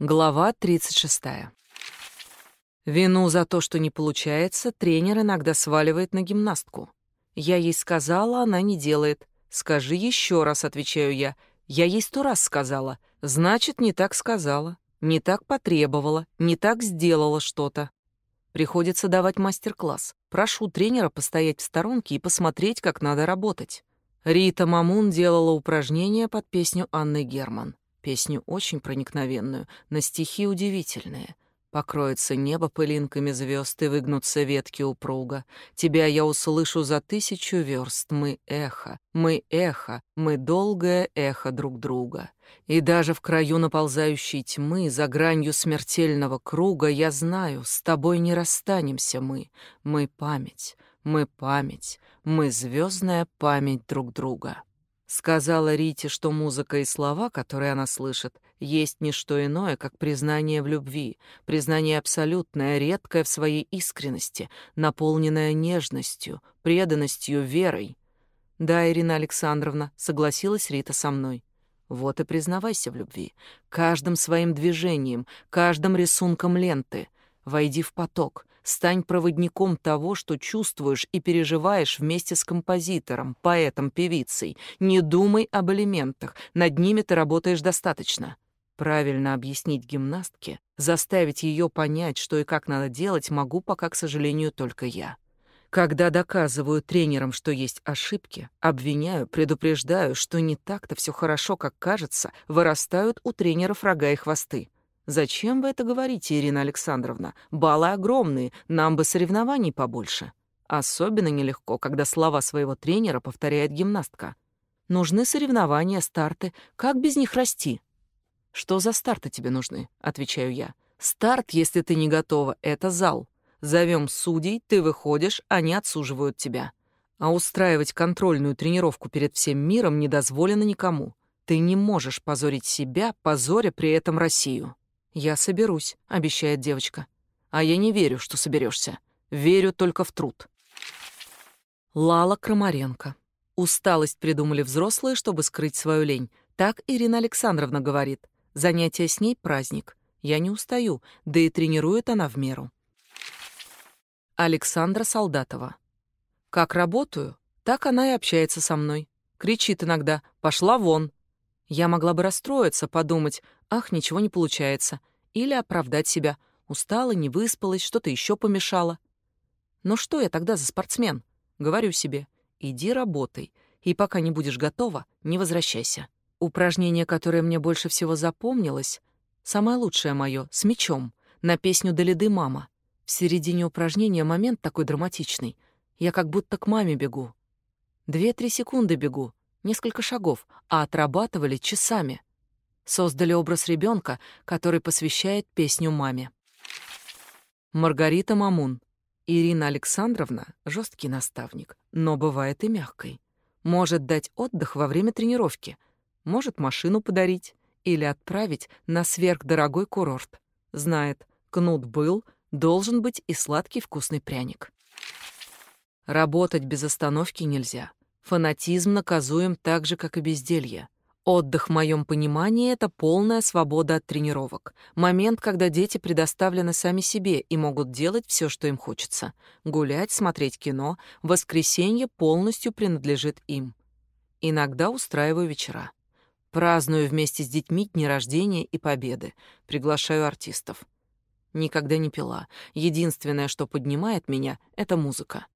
Глава 36. Вину за то, что не получается, тренер иногда сваливает на гимнастку. Я ей сказала, она не делает. Скажи еще раз, отвечаю я. Я ей сто раз сказала. Значит, не так сказала, не так потребовала, не так сделала что-то. Приходится давать мастер-класс. Прошу тренера постоять в сторонке и посмотреть, как надо работать. Рита Мамун делала упражнения под песню Анны Герман. Песню очень проникновенную, на стихи удивительные. Покроется небо пылинками звезд и выгнутся ветки упруга. Тебя я услышу за тысячу верст. Мы эхо, мы эхо, мы долгое эхо друг друга. И даже в краю наползающей тьмы, за гранью смертельного круга, я знаю, с тобой не расстанемся мы. Мы память, мы память, мы звездная память друг друга. Сказала Рите, что музыка и слова, которые она слышит, есть не что иное, как признание в любви, признание абсолютное, редкое в своей искренности, наполненное нежностью, преданностью, верой. Да, Ирина Александровна, согласилась Рита со мной. Вот и признавайся в любви, каждым своим движением, каждым рисунком ленты. Войди в поток, Стань проводником того, что чувствуешь и переживаешь вместе с композитором, поэтом, певицей. Не думай об элементах, над ними ты работаешь достаточно. Правильно объяснить гимнастке, заставить ее понять, что и как надо делать, могу пока, к сожалению, только я. Когда доказываю тренерам, что есть ошибки, обвиняю, предупреждаю, что не так-то все хорошо, как кажется, вырастают у тренеров рога и хвосты. Зачем вы это говорите, Ирина Александровна? Баллы огромные, нам бы соревнований побольше. Особенно нелегко, когда слова своего тренера повторяет гимнастка. Нужны соревнования, старты. Как без них расти? Что за старты тебе нужны? Отвечаю я. Старт, если ты не готова, это зал. Зовем судей, ты выходишь, они отсуживают тебя. А устраивать контрольную тренировку перед всем миром не дозволено никому. Ты не можешь позорить себя, позоря при этом Россию. «Я соберусь», — обещает девочка. «А я не верю, что соберешься. Верю только в труд». Лала Крамаренко. Усталость придумали взрослые, чтобы скрыть свою лень. Так Ирина Александровна говорит. Занятие с ней — праздник. Я не устаю, да и тренирует она в меру. Александра Солдатова. Как работаю, так она и общается со мной. Кричит иногда «пошла вон». Я могла бы расстроиться, подумать «ах, ничего не получается», или оправдать себя. Устала, не выспалась, что-то еще помешало. Но что я тогда за спортсмен? Говорю себе, иди работай, и пока не будешь готова, не возвращайся. Упражнение, которое мне больше всего запомнилось, самое лучшее мое, с мячом, на песню «Далиды, мама». В середине упражнения момент такой драматичный. Я как будто к маме бегу. Две-три секунды бегу, несколько шагов, а отрабатывали часами создали образ ребенка, который посвящает песню маме. Маргарита Мамун. Ирина Александровна — жесткий наставник, но бывает и мягкой. Может дать отдых во время тренировки, может машину подарить или отправить на сверхдорогой курорт. Знает, кнут был, должен быть и сладкий вкусный пряник. Работать без остановки нельзя. Фанатизм наказуем так же, как и безделье. Отдых в моем понимании — это полная свобода от тренировок. Момент, когда дети предоставлены сами себе и могут делать все, что им хочется. Гулять, смотреть кино, воскресенье полностью принадлежит им. Иногда устраиваю вечера. Праздную вместе с детьми дни рождения и победы. Приглашаю артистов. Никогда не пила. Единственное, что поднимает меня, — это музыка.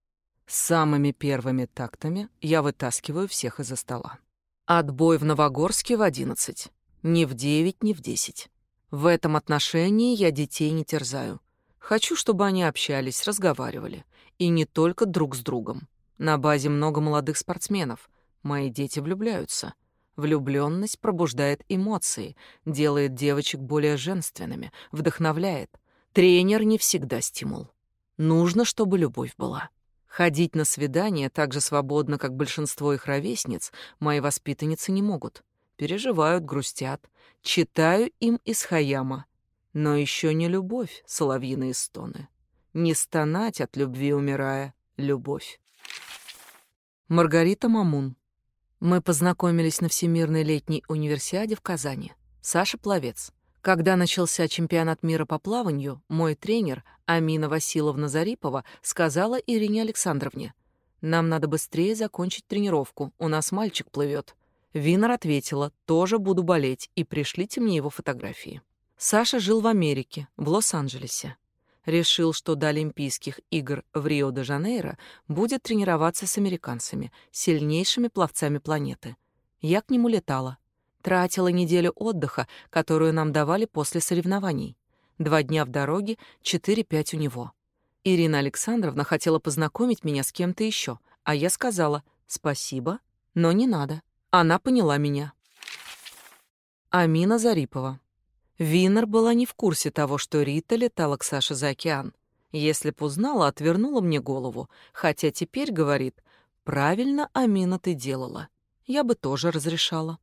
Самыми первыми тактами я вытаскиваю всех из-за стола. Отбой в Новогорске в одиннадцать. Ни в девять, ни в десять. В этом отношении я детей не терзаю. Хочу, чтобы они общались, разговаривали. И не только друг с другом. На базе много молодых спортсменов. Мои дети влюбляются. Влюбленность пробуждает эмоции, делает девочек более женственными, вдохновляет. Тренер не всегда стимул. Нужно, чтобы любовь была. Ходить на свидания так же свободно, как большинство их ровесниц, мои воспитанницы не могут. Переживают, грустят. Читаю им из Хаяма. Но еще не любовь, соловьиные стоны. Не стонать от любви, умирая, любовь. Маргарита Мамун. Мы познакомились на Всемирной летней универсиаде в Казани. Саша Пловец. Когда начался чемпионат мира по плаванию, мой тренер Амина Василовна Зарипова сказала Ирине Александровне, «Нам надо быстрее закончить тренировку, у нас мальчик плывет». Винер ответила, «Тоже буду болеть, и пришлите мне его фотографии». Саша жил в Америке, в Лос-Анджелесе. Решил, что до Олимпийских игр в Рио-де-Жанейро будет тренироваться с американцами, сильнейшими пловцами планеты. Я к нему летала. Тратила неделю отдыха, которую нам давали после соревнований. Два дня в дороге, четыре-пять у него. Ирина Александровна хотела познакомить меня с кем-то еще, а я сказала «спасибо, но не надо». Она поняла меня. Амина Зарипова. Винер была не в курсе того, что Рита летала к Саше за океан. Если б узнала, отвернула мне голову, хотя теперь говорит, правильно, Амина, ты делала. Я бы тоже разрешала.